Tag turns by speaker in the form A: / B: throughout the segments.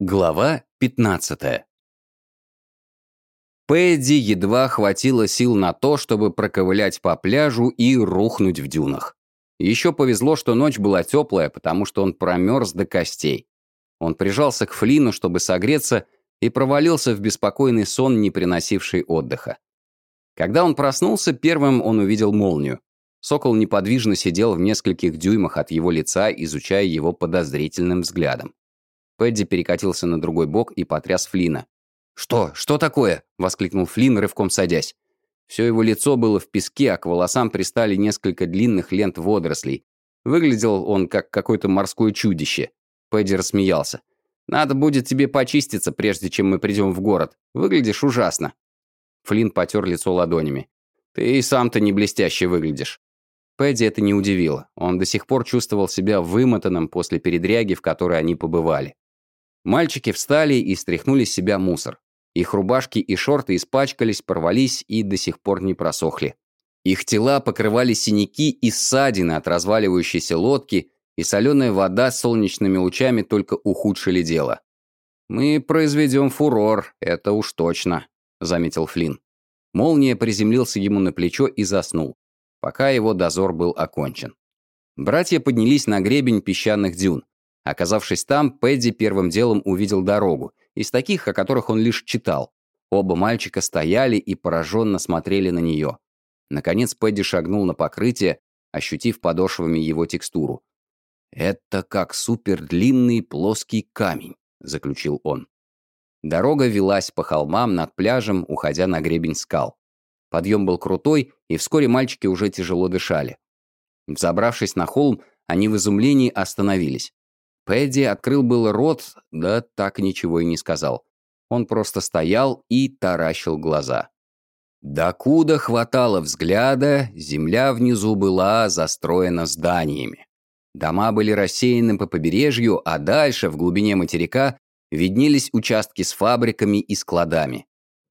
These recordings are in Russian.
A: Глава 15 Пэдди едва хватило сил на то, чтобы проковылять по пляжу и рухнуть в дюнах. Еще повезло, что ночь была теплая, потому что он промерз до костей. Он прижался к Флину, чтобы согреться, и провалился в беспокойный сон, не приносивший отдыха. Когда он проснулся, первым он увидел молнию. Сокол неподвижно сидел в нескольких дюймах от его лица, изучая его подозрительным взглядом. Пэдди перекатился на другой бок и потряс Флина. «Что? Что такое?» — воскликнул Флин, рывком садясь. Все его лицо было в песке, а к волосам пристали несколько длинных лент водорослей. Выглядел он как какое-то морское чудище. Пэдди рассмеялся. «Надо будет тебе почиститься, прежде чем мы придем в город. Выглядишь ужасно». Флин потер лицо ладонями. «Ты и сам-то не блестяще выглядишь». Пэдди это не удивило. Он до сих пор чувствовал себя вымотанным после передряги, в которой они побывали. Мальчики встали и стряхнули с себя мусор. Их рубашки и шорты испачкались, порвались и до сих пор не просохли. Их тела покрывали синяки и ссадины от разваливающейся лодки, и соленая вода с солнечными лучами только ухудшили дело. «Мы произведем фурор, это уж точно», — заметил Флинн. Молния приземлился ему на плечо и заснул, пока его дозор был окончен. Братья поднялись на гребень песчаных дюн. Оказавшись там, Пэдди первым делом увидел дорогу, из таких, о которых он лишь читал. Оба мальчика стояли и пораженно смотрели на нее. Наконец Пэдди шагнул на покрытие, ощутив подошвами его текстуру. «Это как супердлинный плоский камень», — заключил он. Дорога велась по холмам над пляжем, уходя на гребень скал. Подъем был крутой, и вскоре мальчики уже тяжело дышали. Взобравшись на холм, они в изумлении остановились. Пэдди открыл был рот, да так ничего и не сказал. Он просто стоял и таращил глаза. Докуда хватало взгляда, земля внизу была застроена зданиями. Дома были рассеяны по побережью, а дальше, в глубине материка, виднелись участки с фабриками и складами.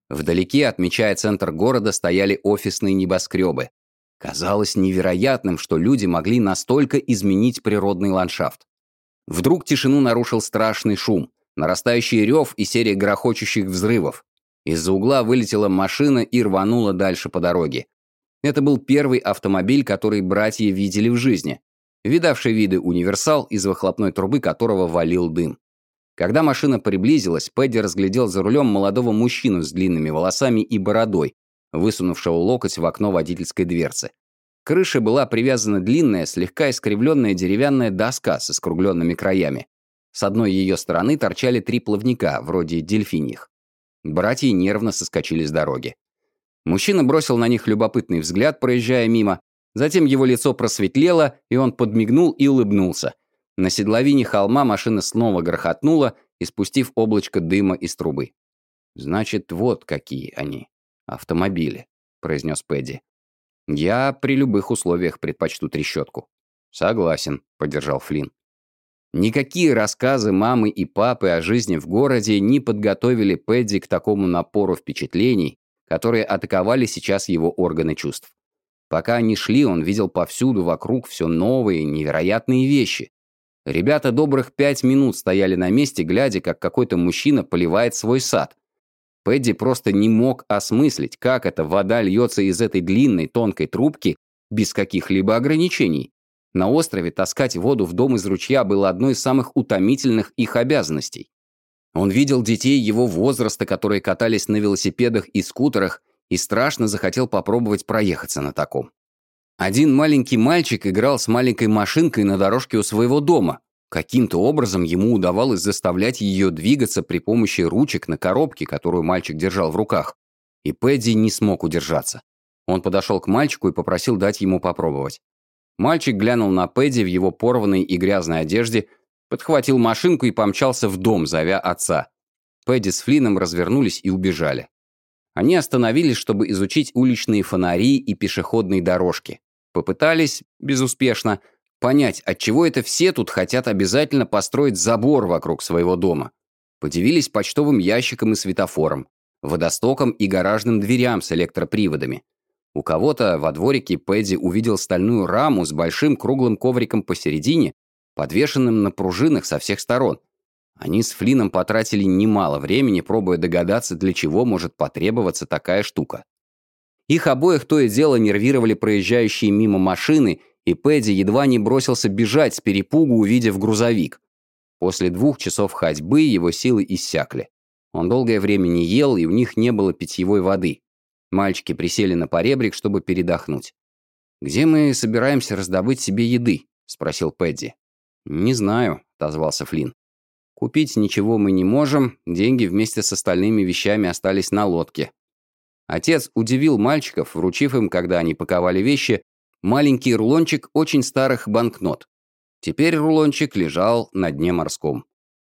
A: Вдалеке, отмечая центр города, стояли офисные небоскребы. Казалось невероятным, что люди могли настолько изменить природный ландшафт. Вдруг тишину нарушил страшный шум, нарастающий рев и серия грохочущих взрывов. Из-за угла вылетела машина и рванула дальше по дороге. Это был первый автомобиль, который братья видели в жизни. Видавший виды универсал, из выхлопной трубы которого валил дым. Когда машина приблизилась, Пэдди разглядел за рулем молодого мужчину с длинными волосами и бородой, высунувшего локоть в окно водительской дверцы. К крыше была привязана длинная, слегка искривленная деревянная доска со скругленными краями. С одной ее стороны торчали три плавника, вроде дельфиньих. Братья нервно соскочили с дороги. Мужчина бросил на них любопытный взгляд, проезжая мимо. Затем его лицо просветлело, и он подмигнул и улыбнулся. На седловине холма машина снова грохотнула, испустив облачко дыма из трубы. «Значит, вот какие они, автомобили», — произнес Пэдди. Я при любых условиях предпочту трещотку. Согласен, поддержал Флинн. Никакие рассказы мамы и папы о жизни в городе не подготовили Пэдди к такому напору впечатлений, которые атаковали сейчас его органы чувств. Пока они шли, он видел повсюду вокруг все новые, невероятные вещи. Ребята добрых пять минут стояли на месте, глядя, как какой-то мужчина поливает свой сад. Пэдди просто не мог осмыслить, как эта вода льется из этой длинной тонкой трубки без каких-либо ограничений. На острове таскать воду в дом из ручья было одной из самых утомительных их обязанностей. Он видел детей его возраста, которые катались на велосипедах и скутерах, и страшно захотел попробовать проехаться на таком. Один маленький мальчик играл с маленькой машинкой на дорожке у своего дома, Каким-то образом ему удавалось заставлять ее двигаться при помощи ручек на коробке, которую мальчик держал в руках. И Пэдди не смог удержаться. Он подошел к мальчику и попросил дать ему попробовать. Мальчик глянул на Пэдди в его порванной и грязной одежде, подхватил машинку и помчался в дом, зовя отца. Пэдди с Флином развернулись и убежали. Они остановились, чтобы изучить уличные фонари и пешеходные дорожки. Попытались, безуспешно, Понять, отчего это все тут хотят обязательно построить забор вокруг своего дома. Подивились почтовым ящиком и светофором, водостоком и гаражным дверям с электроприводами. У кого-то во дворике Пэдди увидел стальную раму с большим круглым ковриком посередине, подвешенным на пружинах со всех сторон. Они с Флином потратили немало времени, пробуя догадаться, для чего может потребоваться такая штука. Их обоих то и дело нервировали проезжающие мимо машины, и Пэдди едва не бросился бежать с перепугу, увидев грузовик. После двух часов ходьбы его силы иссякли. Он долгое время не ел, и у них не было питьевой воды. Мальчики присели на поребрик, чтобы передохнуть. «Где мы собираемся раздобыть себе еды?» — спросил Пэдди. «Не знаю», — отозвался Флинн. «Купить ничего мы не можем, деньги вместе с остальными вещами остались на лодке». Отец удивил мальчиков, вручив им, когда они паковали вещи, маленький рулончик очень старых банкнот. Теперь рулончик лежал на дне морском.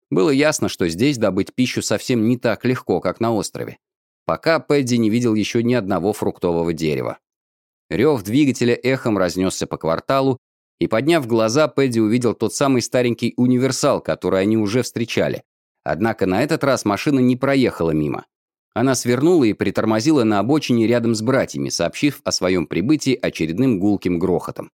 A: Было ясно, что здесь добыть пищу совсем не так легко, как на острове. Пока Пэдди не видел еще ни одного фруктового дерева. Рев двигателя эхом разнесся по кварталу, и, подняв глаза, Пэдди увидел тот самый старенький универсал, который они уже встречали. Однако на этот раз машина не проехала мимо. Она свернула и притормозила на обочине рядом с братьями, сообщив о своем прибытии очередным гулким грохотом.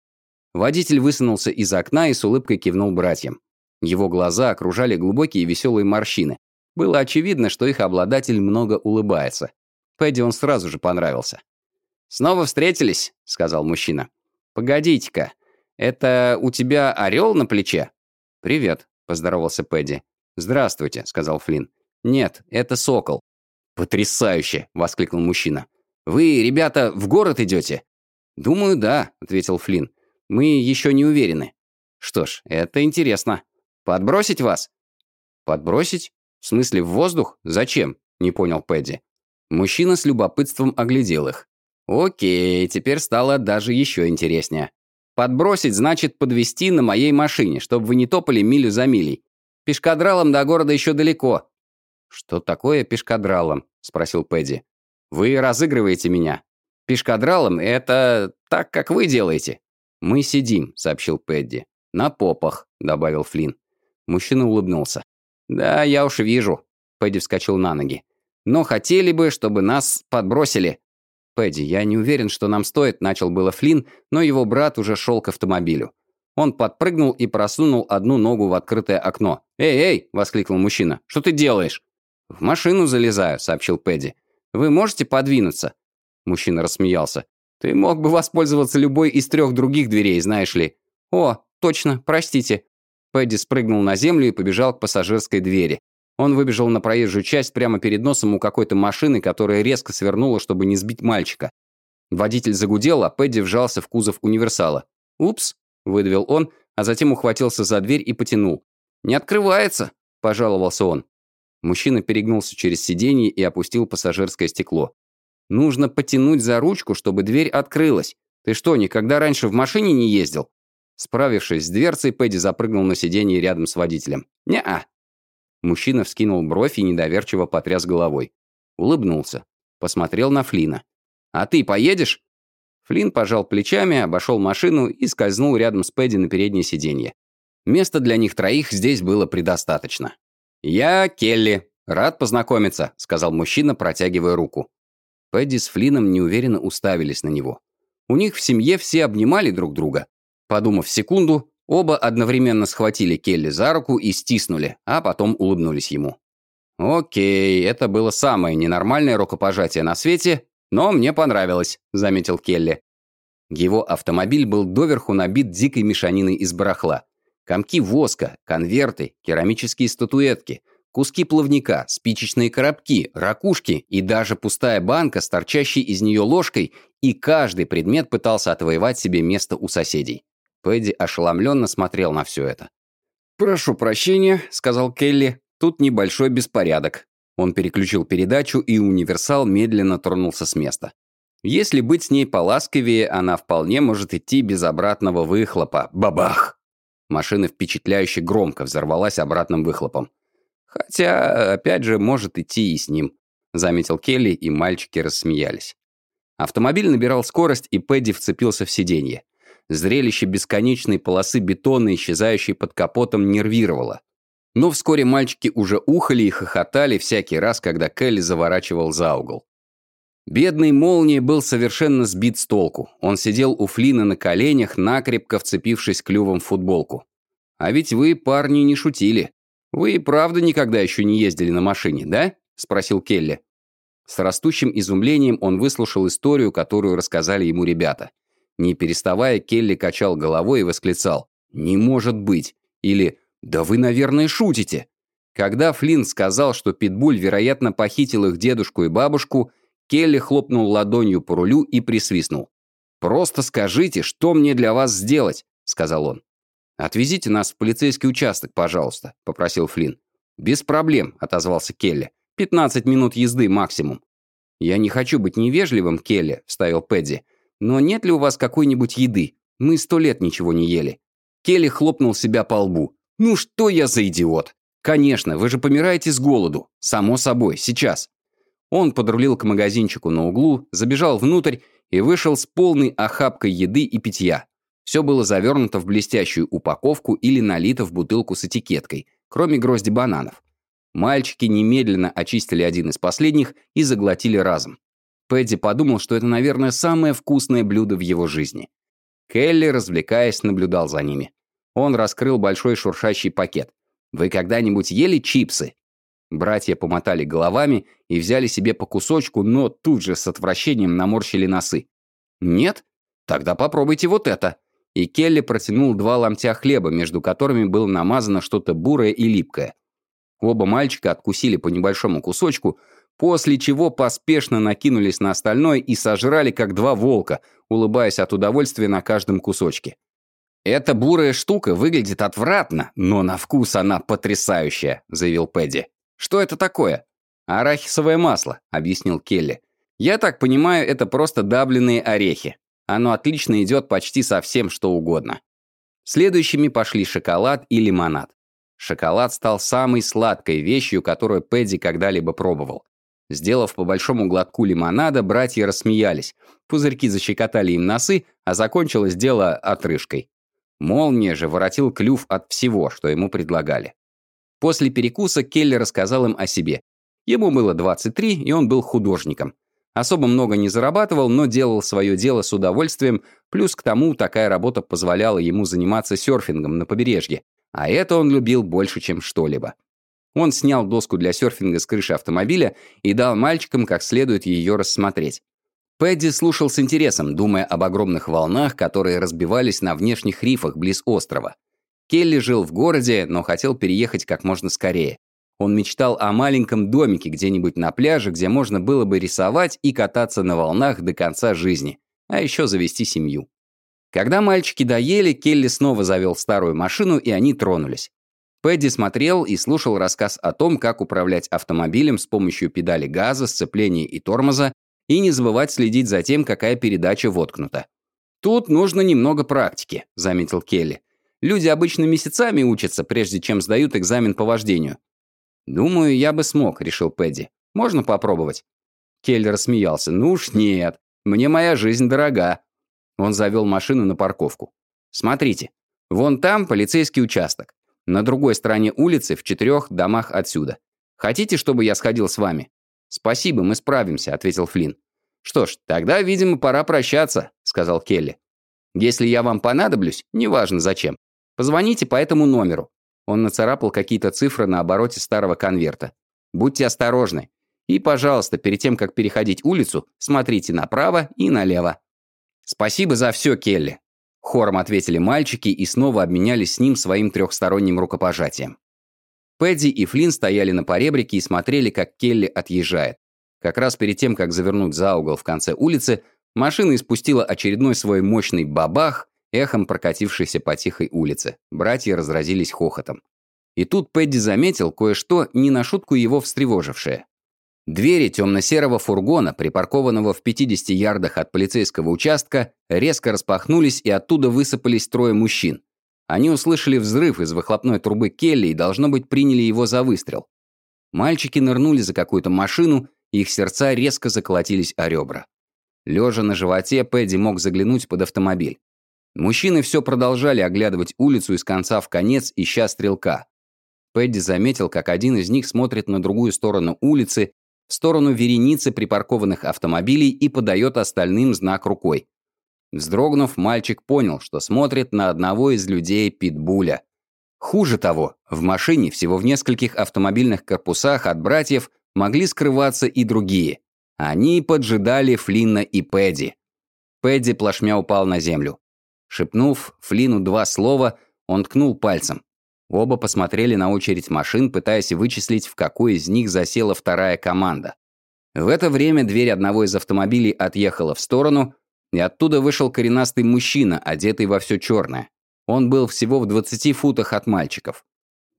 A: Водитель высунулся из окна и с улыбкой кивнул братьям. Его глаза окружали глубокие веселые морщины. Было очевидно, что их обладатель много улыбается. Пэдди он сразу же понравился. «Снова встретились», — сказал мужчина. «Погодите-ка, это у тебя орел на плече?» «Привет», — поздоровался Пэдди. «Здравствуйте», — сказал Флинн. «Нет, это сокол». «Потрясающе!» — воскликнул мужчина. «Вы, ребята, в город идете?» «Думаю, да», — ответил Флинн. «Мы еще не уверены». «Что ж, это интересно. Подбросить вас?» «Подбросить? В смысле, в воздух? Зачем?» — не понял Пэдди. Мужчина с любопытством оглядел их. «Окей, теперь стало даже еще интереснее. Подбросить значит подвести на моей машине, чтобы вы не топали милю за милей. Пешкадралом до города еще далеко». «Что такое пешкадралом?» — спросил Пэдди. «Вы разыгрываете меня. Пешкадралом — это так, как вы делаете». «Мы сидим», — сообщил Пэдди. «На попах», — добавил Флинн. Мужчина улыбнулся. «Да, я уж вижу». Пэдди вскочил на ноги. «Но хотели бы, чтобы нас подбросили». «Пэдди, я не уверен, что нам стоит», — начал было Флинн, но его брат уже шел к автомобилю. Он подпрыгнул и просунул одну ногу в открытое окно. «Эй, эй!» — воскликнул мужчина. «Что ты делаешь?» «В машину залезаю», — сообщил Пэдди. «Вы можете подвинуться?» Мужчина рассмеялся. «Ты мог бы воспользоваться любой из трех других дверей, знаешь ли». «О, точно, простите». Пэдди спрыгнул на землю и побежал к пассажирской двери. Он выбежал на проезжую часть прямо перед носом у какой-то машины, которая резко свернула, чтобы не сбить мальчика. Водитель загудел, а Пэдди вжался в кузов универсала. «Упс», — выдавил он, а затем ухватился за дверь и потянул. «Не открывается», — пожаловался он. Мужчина перегнулся через сиденье и опустил пассажирское стекло. «Нужно потянуть за ручку, чтобы дверь открылась. Ты что, никогда раньше в машине не ездил?» Справившись с дверцей, Пэдди запрыгнул на сиденье рядом с водителем. «Не-а». Мужчина вскинул бровь и недоверчиво потряс головой. Улыбнулся. Посмотрел на Флина. «А ты поедешь?» Флинн пожал плечами, обошел машину и скользнул рядом с Пэдди на переднее сиденье. Места для них троих здесь было предостаточно. «Я Келли. Рад познакомиться», — сказал мужчина, протягивая руку. Пэдди с Флином неуверенно уставились на него. У них в семье все обнимали друг друга. Подумав секунду, оба одновременно схватили Келли за руку и стиснули, а потом улыбнулись ему. «Окей, это было самое ненормальное рукопожатие на свете, но мне понравилось», — заметил Келли. Его автомобиль был доверху набит дикой мешаниной из барахла. Комки воска, конверты, керамические статуэтки, куски плавника, спичечные коробки, ракушки и даже пустая банка с торчащей из нее ложкой, и каждый предмет пытался отвоевать себе место у соседей. Пэдди ошеломленно смотрел на все это. «Прошу прощения», — сказал Келли, — «тут небольшой беспорядок». Он переключил передачу, и универсал медленно тронулся с места. Если быть с ней поласковее, она вполне может идти без обратного выхлопа. Бабах! Машина впечатляюще громко взорвалась обратным выхлопом. «Хотя, опять же, может идти и с ним», — заметил Келли, и мальчики рассмеялись. Автомобиль набирал скорость, и Пэдди вцепился в сиденье. Зрелище бесконечной полосы бетона, исчезающей под капотом, нервировало. Но вскоре мальчики уже ухали и хохотали всякий раз, когда Келли заворачивал за угол. Бедный молния был совершенно сбит с толку. Он сидел у Флина на коленях, накрепко вцепившись клювом в футболку. «А ведь вы, парни, не шутили. «Вы и правда никогда еще не ездили на машине, да?» – спросил Келли. С растущим изумлением он выслушал историю, которую рассказали ему ребята. Не переставая, Келли качал головой и восклицал «Не может быть!» или «Да вы, наверное, шутите!» Когда Флинн сказал, что Питбуль, вероятно, похитил их дедушку и бабушку, Келли хлопнул ладонью по рулю и присвистнул. «Просто скажите, что мне для вас сделать?» — сказал он. «Отвезите нас в полицейский участок, пожалуйста», — попросил Флинн. «Без проблем», — отозвался Келли. «Пятнадцать минут езды максимум». «Я не хочу быть невежливым, Келли», — вставил Пэдди. «Но нет ли у вас какой-нибудь еды? Мы сто лет ничего не ели». Келли хлопнул себя по лбу. «Ну что я за идиот? Конечно, вы же помираете с голоду. Само собой, сейчас». Он подрулил к магазинчику на углу, забежал внутрь и вышел с полной охапкой еды и питья. Все было завернуто в блестящую упаковку или налито в бутылку с этикеткой, кроме грозди бананов. Мальчики немедленно очистили один из последних и заглотили разом. Пэдди подумал, что это, наверное, самое вкусное блюдо в его жизни. Келли, развлекаясь, наблюдал за ними. Он раскрыл большой шуршащий пакет. «Вы когда-нибудь ели чипсы?» Братья помотали головами и взяли себе по кусочку, но тут же с отвращением наморщили носы. «Нет? Тогда попробуйте вот это». И Келли протянул два ломтя хлеба, между которыми было намазано что-то бурое и липкое. Оба мальчика откусили по небольшому кусочку, после чего поспешно накинулись на остальное и сожрали, как два волка, улыбаясь от удовольствия на каждом кусочке. «Эта бурая штука выглядит отвратно, но на вкус она потрясающая», — заявил Пэдди. «Что это такое?» «Арахисовое масло», — объяснил Келли. «Я так понимаю, это просто давленные орехи. Оно отлично идет почти со всем, что угодно». Следующими пошли шоколад и лимонад. Шоколад стал самой сладкой вещью, которую Пэдди когда-либо пробовал. Сделав по большому глотку лимонада, братья рассмеялись. Пузырьки защекотали им носы, а закончилось дело отрыжкой. Молния же воротил клюв от всего, что ему предлагали. После перекуса Келли рассказал им о себе. Ему было 23, и он был художником. Особо много не зарабатывал, но делал свое дело с удовольствием, плюс к тому такая работа позволяла ему заниматься серфингом на побережье, а это он любил больше, чем что-либо. Он снял доску для серфинга с крыши автомобиля и дал мальчикам как следует ее рассмотреть. Пэдди слушал с интересом, думая об огромных волнах, которые разбивались на внешних рифах близ острова. Келли жил в городе, но хотел переехать как можно скорее. Он мечтал о маленьком домике где-нибудь на пляже, где можно было бы рисовать и кататься на волнах до конца жизни, а еще завести семью. Когда мальчики доели, Келли снова завел старую машину, и они тронулись. Пэдди смотрел и слушал рассказ о том, как управлять автомобилем с помощью педали газа, сцепления и тормоза, и не забывать следить за тем, какая передача воткнута. «Тут нужно немного практики», — заметил Келли. Люди обычно месяцами учатся, прежде чем сдают экзамен по вождению. «Думаю, я бы смог», — решил Пэдди. «Можно попробовать?» Келли рассмеялся. «Ну уж нет. Мне моя жизнь дорога». Он завел машину на парковку. «Смотрите. Вон там полицейский участок. На другой стороне улицы, в четырех домах отсюда. Хотите, чтобы я сходил с вами?» «Спасибо, мы справимся», — ответил Флинн. «Что ж, тогда, видимо, пора прощаться», — сказал Келли. «Если я вам понадоблюсь, неважно зачем, Позвоните по этому номеру». Он нацарапал какие-то цифры на обороте старого конверта. «Будьте осторожны. И, пожалуйста, перед тем, как переходить улицу, смотрите направо и налево». «Спасибо за все, Келли», — хором ответили мальчики и снова обменялись с ним своим трехсторонним рукопожатием. Пэдди и Флинн стояли на поребрике и смотрели, как Келли отъезжает. Как раз перед тем, как завернуть за угол в конце улицы, машина испустила очередной свой мощный бабах, эхом прокатившийся по тихой улице. Братья разразились хохотом. И тут Пэдди заметил кое-что, не на шутку его встревожившее. Двери темно-серого фургона, припаркованного в 50 ярдах от полицейского участка, резко распахнулись, и оттуда высыпались трое мужчин. Они услышали взрыв из выхлопной трубы Келли и, должно быть, приняли его за выстрел. Мальчики нырнули за какую-то машину, их сердца резко заколотились о ребра. Лежа на животе, Пэдди мог заглянуть под автомобиль. Мужчины все продолжали оглядывать улицу из конца в конец, ища стрелка. Пэдди заметил, как один из них смотрит на другую сторону улицы, в сторону вереницы припаркованных автомобилей и подает остальным знак рукой. Вздрогнув, мальчик понял, что смотрит на одного из людей Питбуля. Хуже того, в машине всего в нескольких автомобильных корпусах от братьев могли скрываться и другие. Они поджидали Флинна и Пэдди. Пэдди плашмя упал на землю. Шепнув Флину два слова, он ткнул пальцем. Оба посмотрели на очередь машин, пытаясь вычислить, в какой из них засела вторая команда. В это время дверь одного из автомобилей отъехала в сторону, и оттуда вышел коренастый мужчина, одетый во все черное. Он был всего в 20 футах от мальчиков.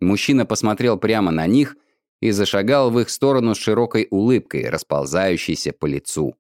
A: Мужчина посмотрел прямо на них и зашагал в их сторону с широкой улыбкой, расползающейся по лицу.